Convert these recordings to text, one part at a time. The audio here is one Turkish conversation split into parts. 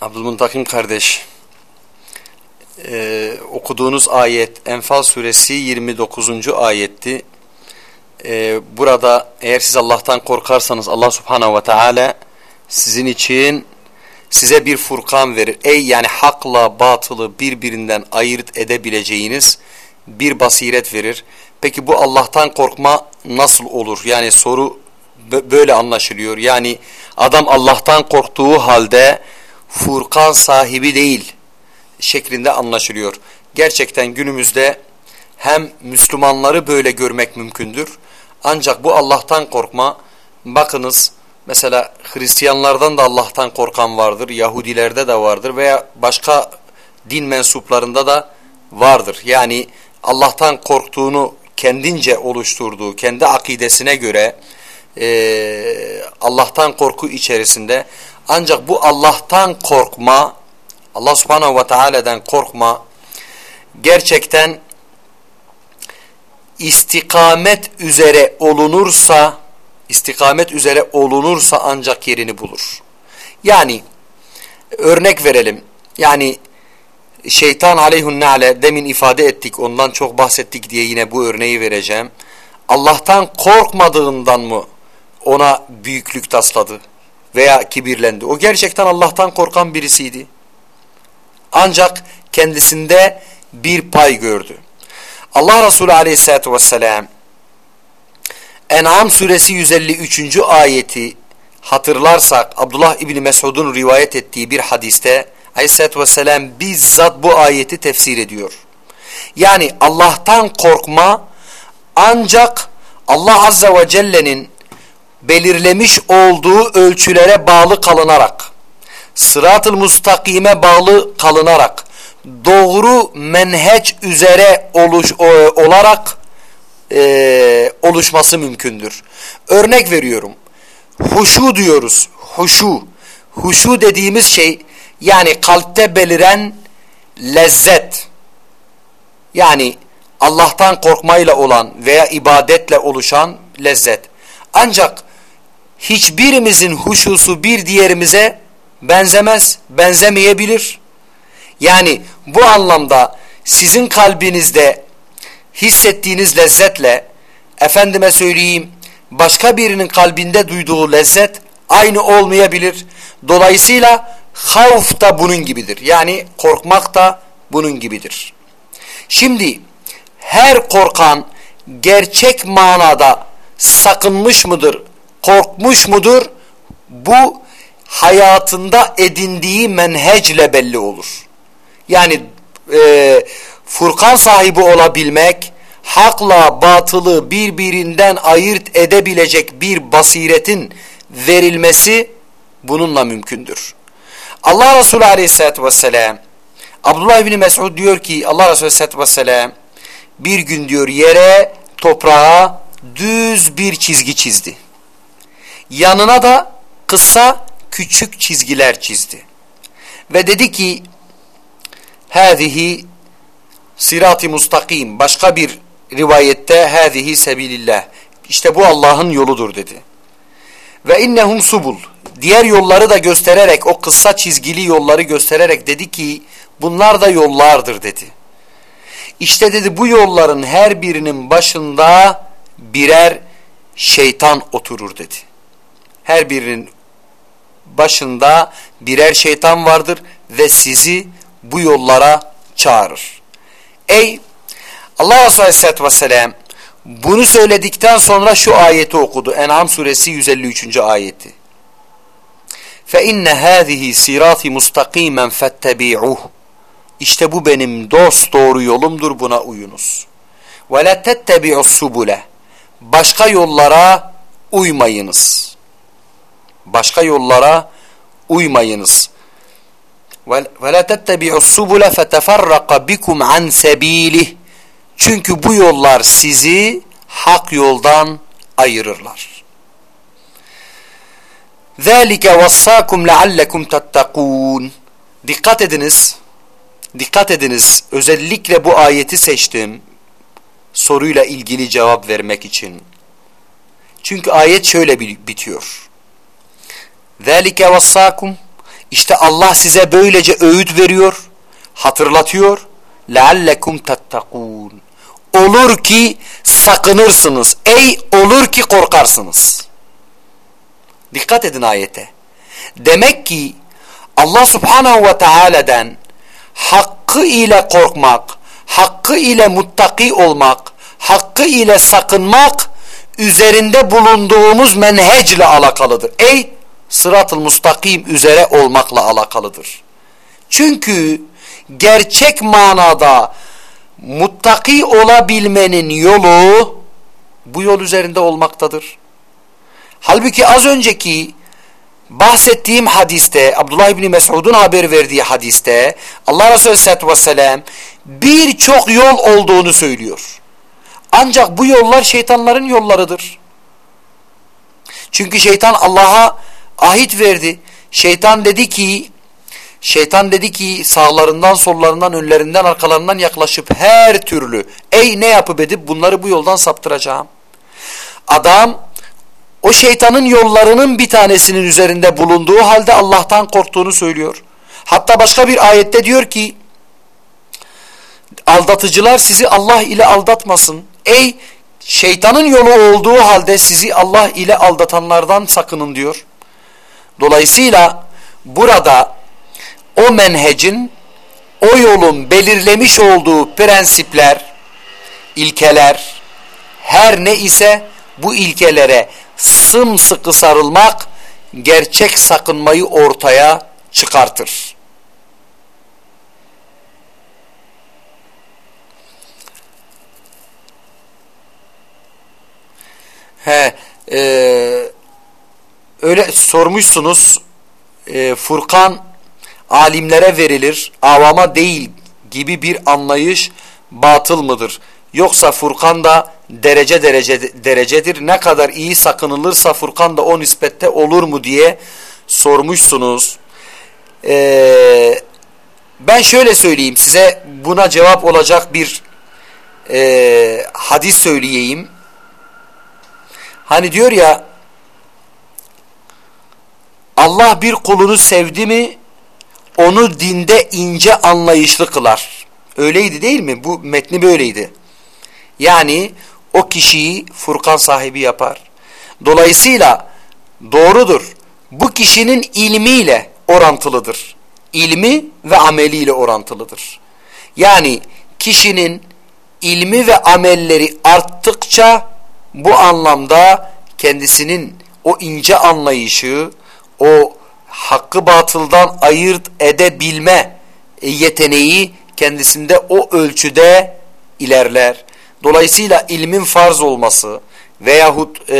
Abdülmuntakim kardeş, e, okuduğunuz ayet Enfal suresi 29. ayetti. E, burada eğer siz Allah'tan korkarsanız Allah subhanahu ve teala sizin için size bir furkan verir. Ey yani hakla batılı birbirinden ayırt edebileceğiniz bir basiret verir. Peki bu Allah'tan korkma nasıl olur? Yani soru böyle anlaşılıyor. Yani adam Allah'tan korktuğu halde Furkan sahibi değil şeklinde anlaşılıyor. Gerçekten günümüzde hem Müslümanları böyle görmek mümkündür. Ancak bu Allah'tan korkma bakınız mesela Hristiyanlardan da Allah'tan korkan vardır. Yahudilerde de vardır veya başka din mensuplarında da vardır. Yani Allah'tan korktuğunu kendince oluşturduğu, kendi akidesine göre e, Allah'tan korku içerisinde ancak bu Allah'tan korkma, Allah subhanahu ve teala'dan korkma gerçekten istikamet üzere olunursa, istikamet üzere olunursa ancak yerini bulur. Yani örnek verelim. Yani şeytan aleyhünnale demin ifade ettik ondan çok bahsettik diye yine bu örneği vereceğim. Allah'tan korkmadığından mı ona büyüklük tasladı? Veya kibirlendi. O gerçekten Allah'tan korkan birisiydi. Ancak kendisinde bir pay gördü. Allah Resulü aleyhissalatü vesselam En'am suresi 153. ayeti hatırlarsak Abdullah İbni Mesud'un rivayet ettiği bir hadiste aleyhissalatü vesselam bizzat bu ayeti tefsir ediyor. Yani Allah'tan korkma ancak Allah Azze ve Celle'nin belirlemiş olduğu ölçülere bağlı kalınarak, sırat-ı mustakime bağlı kalınarak, doğru menheç üzere oluş, olarak e, oluşması mümkündür. Örnek veriyorum. Huşu diyoruz. Huşu. Huşu dediğimiz şey yani kalpte beliren lezzet. Yani Allah'tan korkmayla olan veya ibadetle oluşan lezzet. Ancak hiçbirimizin huşusu bir diğerimize benzemez, benzemeyebilir. Yani bu anlamda sizin kalbinizde hissettiğiniz lezzetle efendime söyleyeyim başka birinin kalbinde duyduğu lezzet aynı olmayabilir. Dolayısıyla havf da bunun gibidir. Yani korkmak da bunun gibidir. Şimdi her korkan gerçek manada sakınmış mıdır, korkmuş mudur? Bu hayatında edindiği menhecle belli olur. Yani e, Furkan sahibi olabilmek, hakla batılı birbirinden ayırt edebilecek bir basiretin verilmesi bununla mümkündür. Allah Resulü aleyhissalatü vesselam, Abdullah bin Mesud diyor ki Allah Resulü aleyhissalatü vesselam bir gün diyor yere toprağa düz bir çizgi çizdi. Yanına da kısa küçük çizgiler çizdi. Ve dedi ki hâzihi sirat-i mustakim başka bir rivayette hâzihi sebilillah işte bu Allah'ın yoludur dedi. Ve innehum subul diğer yolları da göstererek o kısa çizgili yolları göstererek dedi ki bunlar da yollardır dedi. İşte dedi bu yolların her birinin başında birer şeytan oturur dedi her birinin başında birer şeytan vardır ve sizi bu yollara çağırır. Ey Allah Resulü Aleyhisselatü Vesselam bunu söyledikten sonra şu ayeti okudu. En'am suresi 153. ayeti. فَاِنَّ هَذِهِ سِرَاطِ مُسْتَقِيمًا فَاتَّبِعُهُ İşte bu benim dost doğru yolumdur buna uyunuz. وَلَا تَتَّبِعُ السُّبُلَ Başka yollara uymayınız başka yollara uymayınız. وَلَا تَتَّبِعُ السُّبُلَ فَتَفَرَّقَ بِكُمْ عَنْ سَب۪يلِهِ Çünkü bu yollar sizi hak yoldan ayırırlar. ذَٰلِكَ وَصَّاكُمْ لَعَلَّكُمْ تَتَّقُونَ Dikkat ediniz, dikkat ediniz. Özellikle bu ayeti seçtim soruyla ilgili cevap vermek için. Çünkü ayet şöyle bitiyor. ذَٰلِكَ وَصَّاكُمْ İşte Allah size böylece öğüt veriyor, hatırlatıyor. لَعَلَّكُمْ تَتَّقُونَ Olur ki sakınırsınız. Ey olur ki korkarsınız. Dikkat edin ayete. Demek ki Allah subhanahu ve teala'den hakkı ile korkmak, hakkı ile muttaki olmak, hakkı ile sakınmak üzerinde bulunduğumuz menhecle alakalıdır. Ey sırat-ı mustakim üzere olmakla alakalıdır. Çünkü gerçek manada muttaki olabilmenin yolu bu yol üzerinde olmaktadır. Halbuki az önceki bahsettiğim hadiste Abdullah İbni Mesud'un haber verdiği hadiste Allah Resulü Aleyhisselatü Vesselam birçok yol olduğunu söylüyor. Ancak bu yollar şeytanların yollarıdır. Çünkü şeytan Allah'a ahit verdi. Şeytan dedi ki şeytan dedi ki sağlarından sollarından önlerinden arkalarından yaklaşıp her türlü ey ne yapıp edip bunları bu yoldan saptıracağım. Adam o şeytanın yollarının bir tanesinin üzerinde bulunduğu halde Allah'tan korktuğunu söylüyor. Hatta başka bir ayette diyor ki aldatıcılar sizi Allah ile aldatmasın. Ey şeytanın yolu olduğu halde sizi Allah ile aldatanlardan sakının diyor. Dolayısıyla burada o menhecin, o yolun belirlemiş olduğu prensipler, ilkeler, her ne ise bu ilkelere sımsıkı sarılmak gerçek sakınmayı ortaya çıkartır. He, e, öyle sormuşsunuz e, Furkan alimlere verilir, avama değil gibi bir anlayış batıl mıdır? Yoksa Furkan da derece derece derecedir. Ne kadar iyi sakınılırsa Furkan da o nispette olur mu diye sormuşsunuz. Ee, ben şöyle söyleyeyim size buna cevap olacak bir e, hadis söyleyeyim. Hani diyor ya Allah bir kulunu sevdi mi onu dinde ince anlayışlı kılar. Öyleydi değil mi? Bu metni böyleydi. Yani o kişiyi Furkan sahibi yapar. Dolayısıyla doğrudur. Bu kişinin ilmiyle orantılıdır. İlmi ve ameliyle orantılıdır. Yani kişinin ilmi ve amelleri arttıkça bu anlamda kendisinin o ince anlayışı, o hakkı batıldan ayırt edebilme yeteneği kendisinde o ölçüde ilerler. Dolayısıyla ilmin farz olması veyahut e,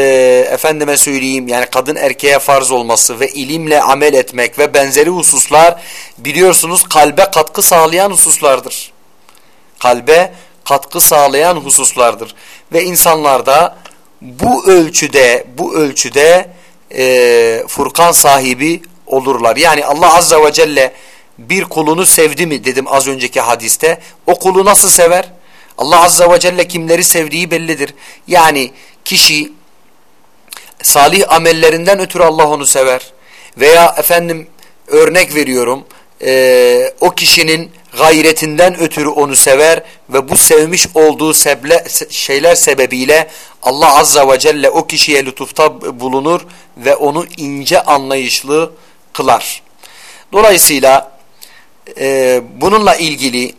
efendime söyleyeyim yani kadın erkeğe farz olması ve ilimle amel etmek ve benzeri hususlar biliyorsunuz kalbe katkı sağlayan hususlardır. Kalbe katkı sağlayan hususlardır. Ve insanlarda bu ölçüde bu ölçüde e, Furkan sahibi olurlar. Yani Allah Azza ve Celle bir kulunu sevdi mi dedim az önceki hadiste. O kulu nasıl sever? Allah Azza ve Celle kimleri sevdiği bellidir. Yani kişi salih amellerinden ötürü Allah onu sever. Veya efendim örnek veriyorum e, o kişinin gayretinden ötürü onu sever ve bu sevmiş olduğu seble, şeyler sebebiyle Allah Azza ve Celle o kişiye lütufta bulunur ve onu ince anlayışlı kılar. Dolayısıyla e, bununla ilgili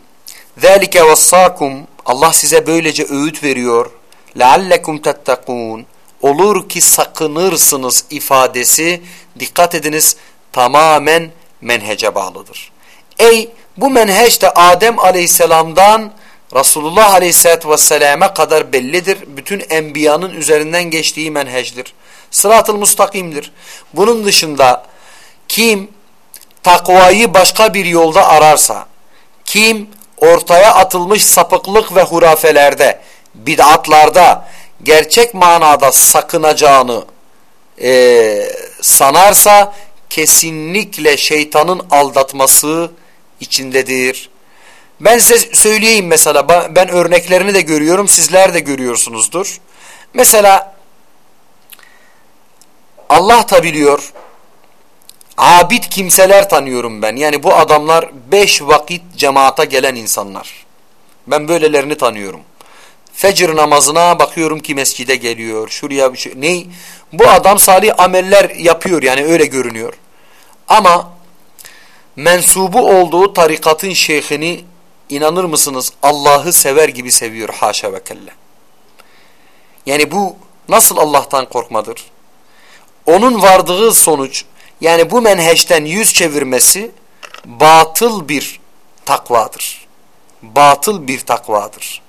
ذَٰلِكَ وَصَّاكُمْ Allah size böylece öğüt veriyor. لَعَلَّكُمْ تَتَّقُونَ Olur ki sakınırsınız ifadesi dikkat ediniz tamamen menhece bağlıdır. Ey bu menheç de Adem aleyhisselamdan Resulullah aleyhisselatü vesselam'a kadar bellidir. Bütün enbiyanın üzerinden geçtiği menhecdir. Sırat-ı mustakimdir. Bunun dışında kim takvayı başka bir yolda ararsa, kim ortaya atılmış sapıklık ve hurafelerde, bid'atlarda gerçek manada sakınacağını e, sanarsa kesinlikle şeytanın aldatması içindedir. Ben size söyleyeyim mesela ben örneklerini de görüyorum sizler de görüyorsunuzdur. Mesela Allah da biliyor abid kimseler tanıyorum ben. Yani bu adamlar beş vakit cemaata gelen insanlar. Ben böylelerini tanıyorum. Fecr namazına bakıyorum ki mescide geliyor. Şuraya bir şey. Ne? Bu adam salih ameller yapıyor yani öyle görünüyor. Ama mensubu olduğu tarikatın şeyhini inanır mısınız Allah'ı sever gibi seviyor haşa ve kelle. Yani bu nasıl Allah'tan korkmadır? Onun vardığı sonuç yani bu menheçten yüz çevirmesi batıl bir takvadır. Batıl bir takvadır.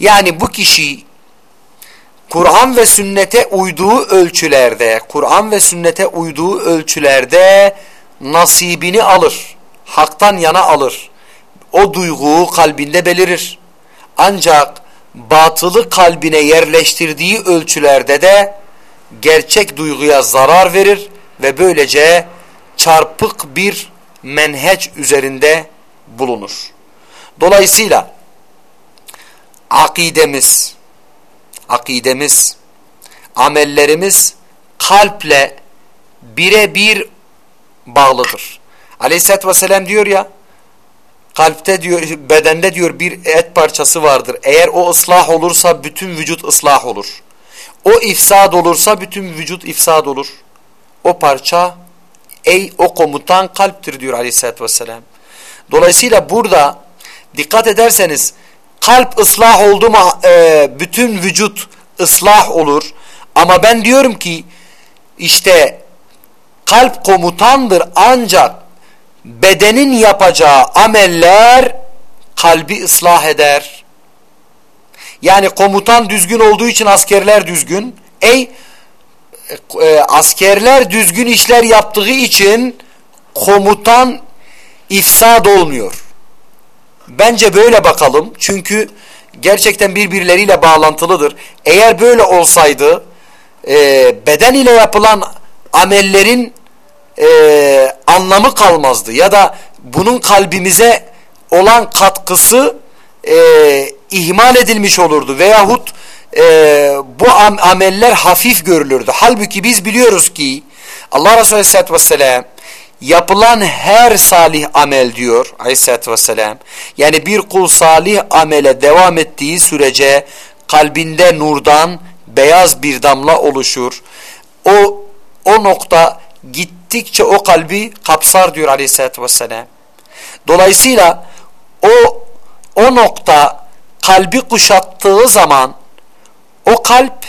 Yani bu kişi Kur'an ve sünnete uyduğu ölçülerde, Kur'an ve sünnete uyduğu ölçülerde nasibini alır. Haktan yana alır. O duyguyu kalbinde belirir. Ancak batılı kalbine yerleştirdiği ölçülerde de gerçek duyguya zarar verir ve böylece çarpık bir menheç üzerinde bulunur. Dolayısıyla akidemiz, akidemiz, amellerimiz kalple birebir bağlıdır. Aleyhisselatü Vesselam diyor ya, kalpte diyor, bedende diyor bir et parçası vardır. Eğer o ıslah olursa bütün vücut ıslah olur. O ifsad olursa bütün vücut ifsad olur. O parça, ey o komutan kalptir diyor Aleyhisselatü Vesselam. Dolayısıyla burada dikkat ederseniz kalp ıslah oldu mu e, bütün vücut ıslah olur. Ama ben diyorum ki işte kalp komutandır ancak bedenin yapacağı ameller kalbi ıslah eder. Yani komutan düzgün olduğu için askerler düzgün. Ey e, askerler düzgün işler yaptığı için komutan ifsad olmuyor. Bence böyle bakalım. Çünkü gerçekten birbirleriyle bağlantılıdır. Eğer böyle olsaydı e, beden ile yapılan amellerin e, anlamı kalmazdı. Ya da bunun kalbimize olan katkısı e, ihmal edilmiş olurdu. Veyahut e, bu am ameller hafif görülürdü. Halbuki biz biliyoruz ki Allah Resulü Aleyhisselatü Vesselam yapılan her salih amel diyor aleyhissalatü vesselam. Yani bir kul salih amele devam ettiği sürece kalbinde nurdan beyaz bir damla oluşur. O, o nokta gittikçe o kalbi kapsar diyor aleyhissalatü vesselam. Dolayısıyla o, o nokta kalbi kuşattığı zaman o kalp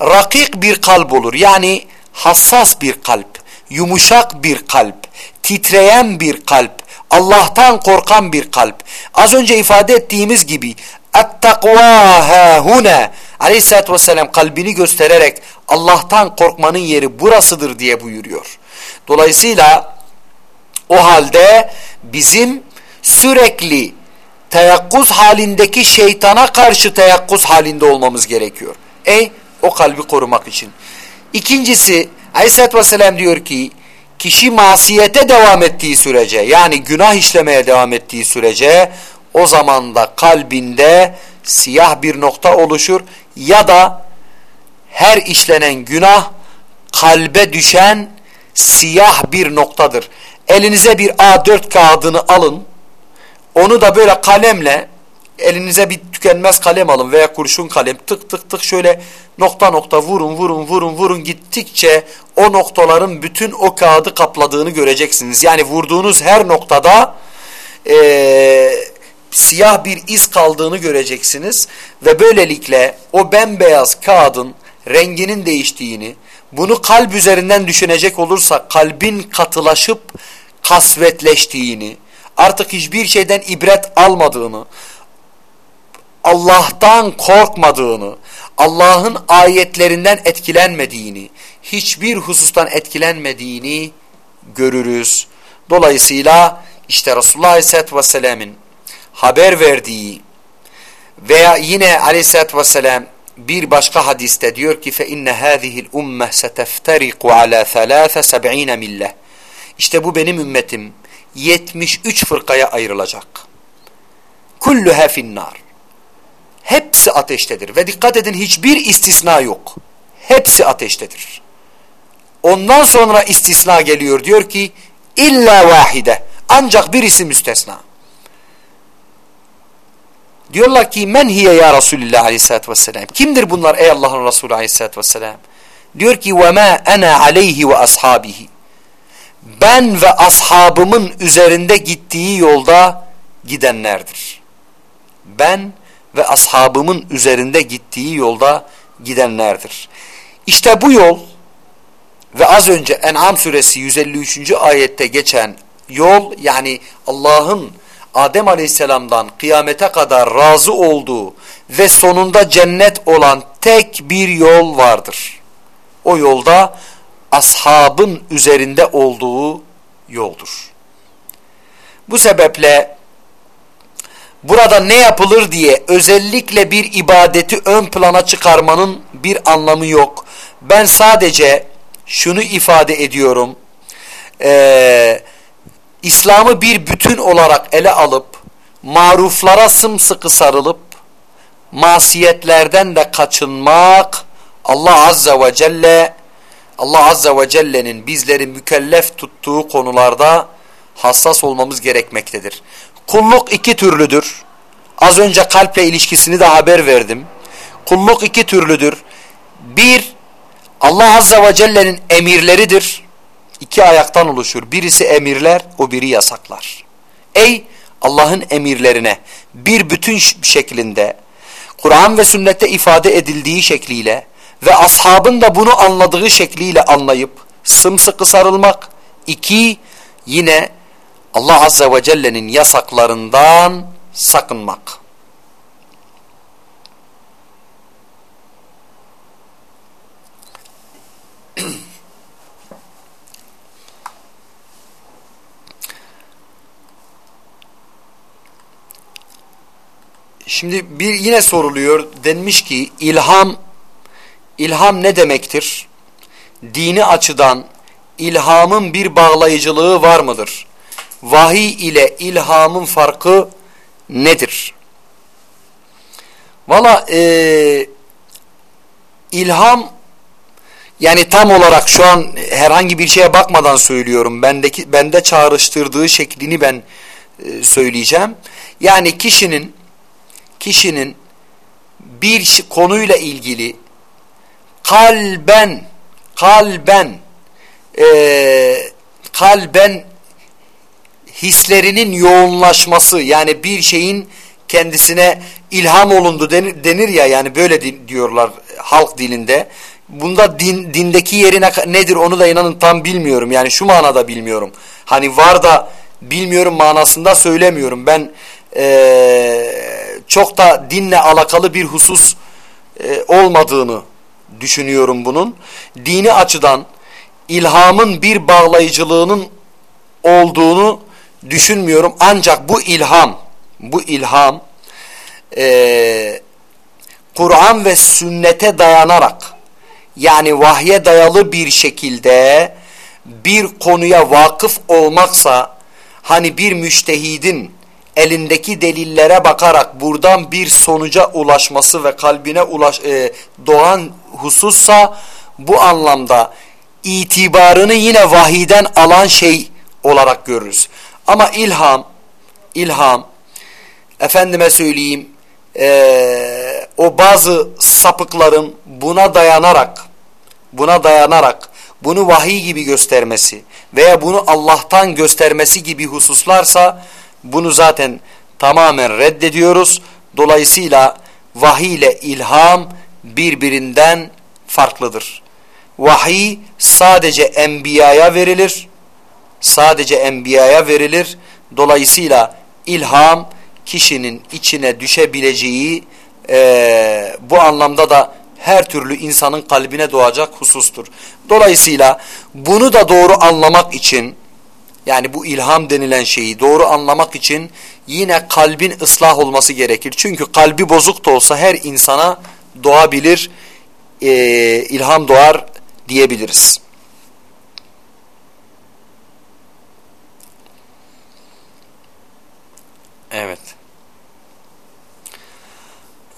rakik bir kalp olur. Yani hassas bir kalp yumuşak bir kalp, titreyen bir kalp, Allah'tan korkan bir kalp. Az önce ifade ettiğimiz gibi اَتَّقْوَا هَا Aleyhisselatü Vesselam kalbini göstererek Allah'tan korkmanın yeri burasıdır diye buyuruyor. Dolayısıyla o halde bizim sürekli teyakkuz halindeki şeytana karşı teyakkuz halinde olmamız gerekiyor. Ey o kalbi korumak için. İkincisi Aleyhisselatü Vesselam diyor ki kişi masiyete devam ettiği sürece yani günah işlemeye devam ettiği sürece o zaman da kalbinde siyah bir nokta oluşur ya da her işlenen günah kalbe düşen siyah bir noktadır. Elinize bir A4 kağıdını alın onu da böyle kalemle elinize bir tükenmez kalem alın veya kurşun kalem tık tık tık şöyle nokta nokta vurun vurun vurun vurun gittikçe o noktaların bütün o kağıdı kapladığını göreceksiniz. Yani vurduğunuz her noktada e, siyah bir iz kaldığını göreceksiniz ve böylelikle o bembeyaz kağıdın renginin değiştiğini bunu kalp üzerinden düşünecek olursak kalbin katılaşıp kasvetleştiğini artık hiçbir şeyden ibret almadığını Allah'tan korkmadığını, Allah'ın ayetlerinden etkilenmediğini, hiçbir husustan etkilenmediğini görürüz. Dolayısıyla işte Resulullah Aleyhisselatü Vesselam'ın haber verdiği veya yine Aleyhisselatü Vesselam bir başka hadiste diyor ki fe inne hazihi'l umme seteftariqu ala 73 millah. İşte bu benim ümmetim 73 fırkaya ayrılacak. Kulluha finnar. Hepsi ateştedir ve dikkat edin hiçbir istisna yok. Hepsi ateştedir. Ondan sonra istisna geliyor diyor ki illa vahide ancak birisi müstesna. Diyorlar ki men hiye ya Resulullah aleyhissalatü vesselam. Kimdir bunlar ey Allah'ın Resulü aleyhissalatü vesselam? Diyor ki ve ma ana aleyhi ve ashabihi. Ben ve ashabımın üzerinde gittiği yolda gidenlerdir. Ben ve ashabımın üzerinde gittiği yolda gidenlerdir. İşte bu yol ve az önce En'am suresi 153. ayette geçen yol yani Allah'ın Adem aleyhisselamdan kıyamete kadar razı olduğu ve sonunda cennet olan tek bir yol vardır. O yolda ashabın üzerinde olduğu yoldur. Bu sebeple burada ne yapılır diye özellikle bir ibadeti ön plana çıkarmanın bir anlamı yok. Ben sadece şunu ifade ediyorum. Ee, İslam'ı bir bütün olarak ele alıp maruflara sımsıkı sarılıp masiyetlerden de kaçınmak Allah Azze ve Celle Allah Azze ve Celle'nin bizleri mükellef tuttuğu konularda hassas olmamız gerekmektedir. Kulluk iki türlüdür. Az önce kalple ilişkisini de haber verdim. Kulluk iki türlüdür. Bir, Allah Azze ve Celle'nin emirleridir. İki ayaktan oluşur. Birisi emirler, o biri yasaklar. Ey Allah'ın emirlerine bir bütün şeklinde Kur'an ve sünnette ifade edildiği şekliyle ve ashabın da bunu anladığı şekliyle anlayıp sımsıkı sarılmak. İki, yine Allah Azze ve Celle'nin yasaklarından sakınmak. Şimdi bir yine soruluyor. Denmiş ki ilham ilham ne demektir? Dini açıdan ilhamın bir bağlayıcılığı var mıdır? Vahiy ile ilhamın farkı nedir? Valla e, ilham yani tam olarak şu an herhangi bir şeye bakmadan söylüyorum. Bendeki bende çağrıştırdığı şeklini ben e, söyleyeceğim. Yani kişinin kişinin bir konuyla ilgili kalben kalben e, kalben hislerinin yoğunlaşması yani bir şeyin kendisine ilham olundu denir, denir ya yani böyle diyorlar halk dilinde. Bunda din, dindeki yerine nedir onu da inanın tam bilmiyorum. Yani şu manada bilmiyorum. Hani var da bilmiyorum manasında söylemiyorum. Ben e, çok da dinle alakalı bir husus e, olmadığını düşünüyorum bunun. Dini açıdan ilhamın bir bağlayıcılığının olduğunu düşünmüyorum. Ancak bu ilham, bu ilham e, Kur'an ve sünnete dayanarak yani vahye dayalı bir şekilde bir konuya vakıf olmaksa hani bir müştehidin elindeki delillere bakarak buradan bir sonuca ulaşması ve kalbine ulaş, e, doğan husussa bu anlamda itibarını yine vahiden alan şey olarak görürüz. Ama ilham, ilham, efendime söyleyeyim, e, o bazı sapıkların buna dayanarak, buna dayanarak bunu vahiy gibi göstermesi veya bunu Allah'tan göstermesi gibi hususlarsa bunu zaten tamamen reddediyoruz. Dolayısıyla vahiy ile ilham birbirinden farklıdır. Vahiy sadece enbiyaya verilir. Sadece enbiyaya verilir. Dolayısıyla ilham kişinin içine düşebileceği e, bu anlamda da her türlü insanın kalbine doğacak husustur. Dolayısıyla bunu da doğru anlamak için yani bu ilham denilen şeyi doğru anlamak için yine kalbin ıslah olması gerekir. Çünkü kalbi bozuk da olsa her insana doğabilir, e, ilham doğar diyebiliriz. Evet.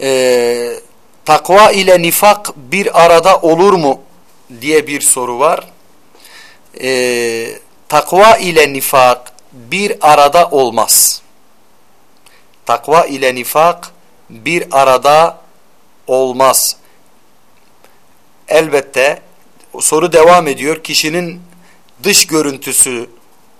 Ee, takva ile nifak bir arada olur mu diye bir soru var. e, takva ile nifak bir arada olmaz. Takva ile nifak bir arada olmaz. Elbette soru devam ediyor. Kişinin dış görüntüsü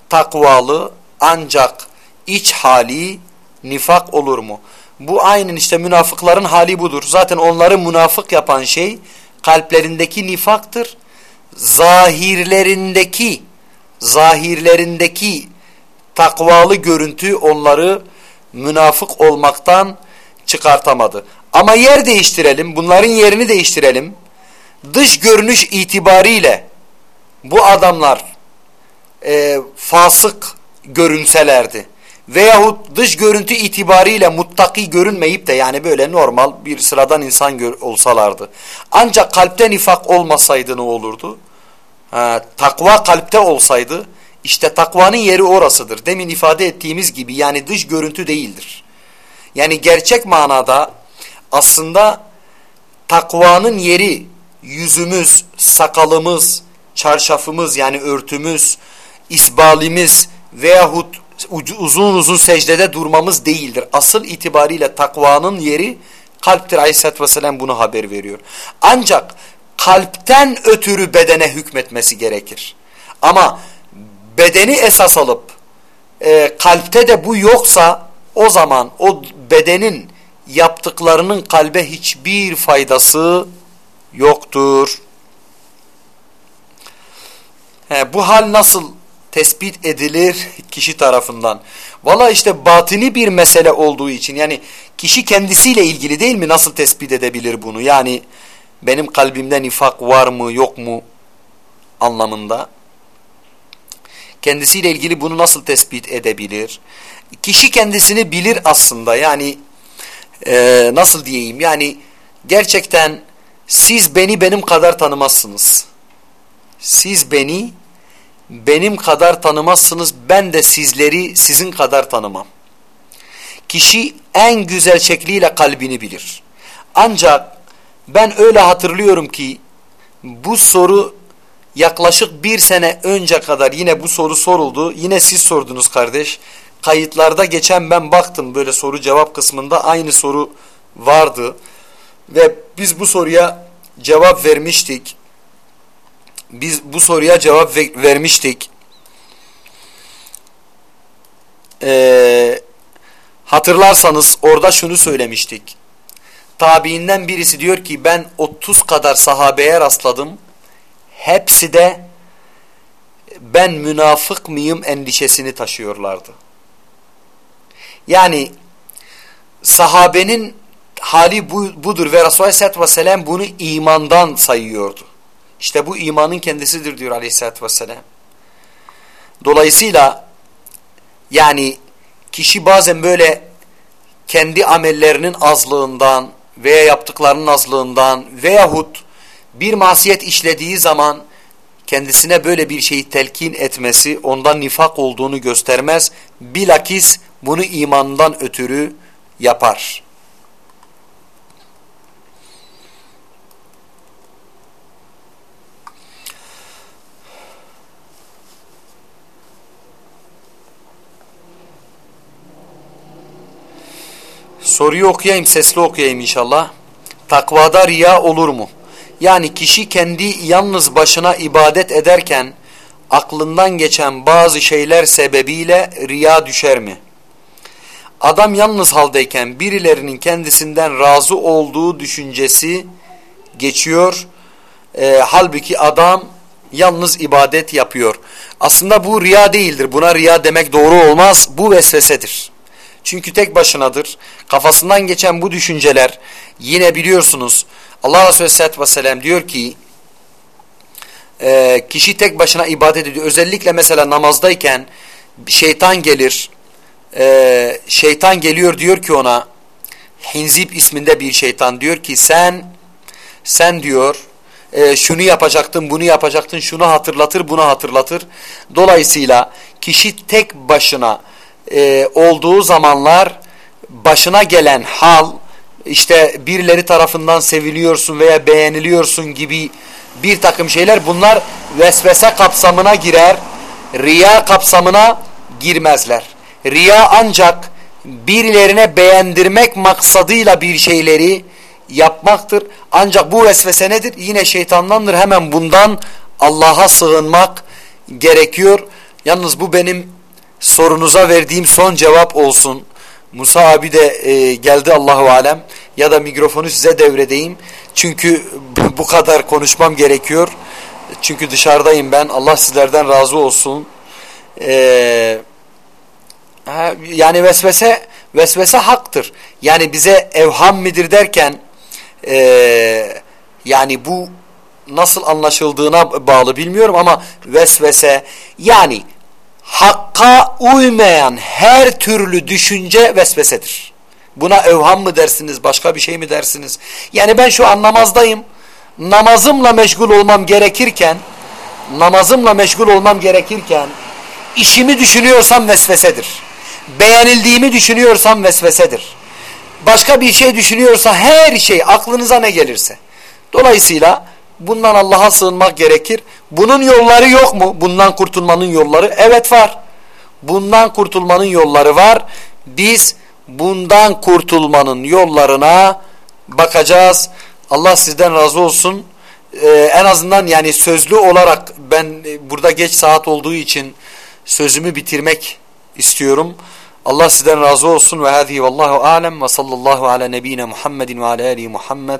takvalı ancak iç hali nifak olur mu? Bu aynen işte münafıkların hali budur. Zaten onları münafık yapan şey kalplerindeki nifaktır. Zahirlerindeki zahirlerindeki takvalı görüntü onları münafık olmaktan çıkartamadı. Ama yer değiştirelim, bunların yerini değiştirelim. Dış görünüş itibariyle bu adamlar e, fasık görünselerdi veyahut dış görüntü itibariyle muttaki görünmeyip de yani böyle normal bir sıradan insan olsalardı. Ancak kalpte nifak olmasaydı ne olurdu? Ha, takva kalpte olsaydı işte takvanın yeri orasıdır. Demin ifade ettiğimiz gibi yani dış görüntü değildir. Yani gerçek manada aslında takvanın yeri yüzümüz, sakalımız, çarşafımız yani örtümüz, isbalimiz veyahut uzun uzun secdede durmamız değildir. Asıl itibariyle takvanın yeri kalptir. Aleyhisselatü Vesselam bunu haber veriyor. Ancak kalpten ötürü bedene hükmetmesi gerekir. Ama bedeni esas alıp e, kalpte de bu yoksa o zaman o bedenin yaptıklarının kalbe hiçbir faydası yoktur. He, bu hal nasıl tespit edilir kişi tarafından? Valla işte batini bir mesele olduğu için yani kişi kendisiyle ilgili değil mi nasıl tespit edebilir bunu? Yani benim kalbimde nifak var mı yok mu anlamında. Kendisiyle ilgili bunu nasıl tespit edebilir? Kişi kendisini bilir aslında yani e, nasıl diyeyim yani gerçekten siz beni benim kadar tanımazsınız. Siz beni benim kadar tanımazsınız ben de sizleri sizin kadar tanımam. Kişi en güzel şekliyle kalbini bilir. Ancak ben öyle hatırlıyorum ki bu soru yaklaşık bir sene önce kadar yine bu soru soruldu. Yine siz sordunuz kardeş. Kayıtlarda geçen ben baktım böyle soru cevap kısmında aynı soru vardı. Ve biz bu soruya cevap vermiştik. Biz bu soruya cevap vermiştik. Ee, hatırlarsanız orada şunu söylemiştik. Tabiinden birisi diyor ki ben 30 kadar sahabeye rastladım. Hepsi de ben münafık mıyım endişesini taşıyorlardı. Yani sahabenin hali bu, budur ve Resulullah Aleyhisselatü Vesselam bunu imandan sayıyordu. İşte bu imanın kendisidir diyor Aleyhisselatü Vesselam. Dolayısıyla yani kişi bazen böyle kendi amellerinin azlığından veya yaptıklarının azlığından veyahut bir masiyet işlediği zaman kendisine böyle bir şeyi telkin etmesi ondan nifak olduğunu göstermez. Bilakis bunu imandan ötürü yapar. Soruyu okuyayım, sesli okuyayım inşallah. Takvada riya olur mu? Yani kişi kendi yalnız başına ibadet ederken aklından geçen bazı şeyler sebebiyle riya düşer mi? Adam yalnız haldeyken birilerinin kendisinden razı olduğu düşüncesi geçiyor. E, halbuki adam yalnız ibadet yapıyor. Aslında bu riya değildir. Buna riya demek doğru olmaz. Bu vesvesedir. Çünkü tek başınadır. Kafasından geçen bu düşünceler yine biliyorsunuz Allah Resulü Aleyhisselatü Vesselam diyor ki e, kişi tek başına ibadet ediyor. Özellikle mesela namazdayken şeytan gelir. E, şeytan geliyor diyor ki ona Hinzib isminde bir şeytan diyor ki sen sen diyor e, şunu yapacaktın bunu yapacaktın şunu hatırlatır bunu hatırlatır. Dolayısıyla kişi tek başına e, olduğu zamanlar başına gelen hal işte birileri tarafından seviliyorsun veya beğeniliyorsun gibi bir takım şeyler bunlar vesvese kapsamına girer. Riya kapsamına girmezler. Riya ancak birilerine beğendirmek maksadıyla bir şeyleri yapmaktır. Ancak bu vesvese nedir? Yine şeytandandır. Hemen bundan Allah'a sığınmak gerekiyor. Yalnız bu benim sorunuza verdiğim son cevap olsun. Musa abi de e, geldi Allahu alem ya da mikrofonu size devredeyim. Çünkü bu kadar konuşmam gerekiyor. Çünkü dışarıdayım ben. Allah sizlerden razı olsun. Ee, yani vesvese vesvese haktır. Yani bize evham midir derken e, yani bu nasıl anlaşıldığına bağlı bilmiyorum ama vesvese yani hakka uymayan her türlü düşünce vesvesedir. Buna evham mı dersiniz, başka bir şey mi dersiniz? Yani ben şu an namazdayım. Namazımla meşgul olmam gerekirken, namazımla meşgul olmam gerekirken, işimi düşünüyorsam vesvesedir. Beğenildiğimi düşünüyorsam vesvesedir. Başka bir şey düşünüyorsa her şey aklınıza ne gelirse. Dolayısıyla bundan Allah'a sığınmak gerekir. Bunun yolları yok mu? Bundan kurtulmanın yolları? Evet var. Bundan kurtulmanın yolları var. Biz bundan kurtulmanın yollarına bakacağız. Allah sizden razı olsun. Ee, en azından yani sözlü olarak ben e, burada geç saat olduğu için sözümü bitirmek istiyorum. Allah sizden razı olsun ve hâzihi vallahu alem ve sallallahu ala nebine Muhammedin ve ala ali Muhammed.